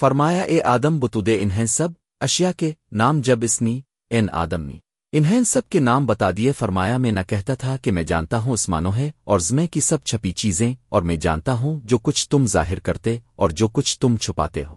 فرمایا، اے آدم، بتودے انہیں سب اشیا کے نام جب اسنی این آدم نے انہیں سب کے نام بتا دیے۔ فرمایا، میں نہ کہتا تھا کہ میں جانتا ہوں اسمانو ہے اور زمے کی سب چھپی چیزیں، اور میں جانتا ہوں جو کچھ تم ظاہر کرتے اور جو کچھ تم چھپاتے ہو۔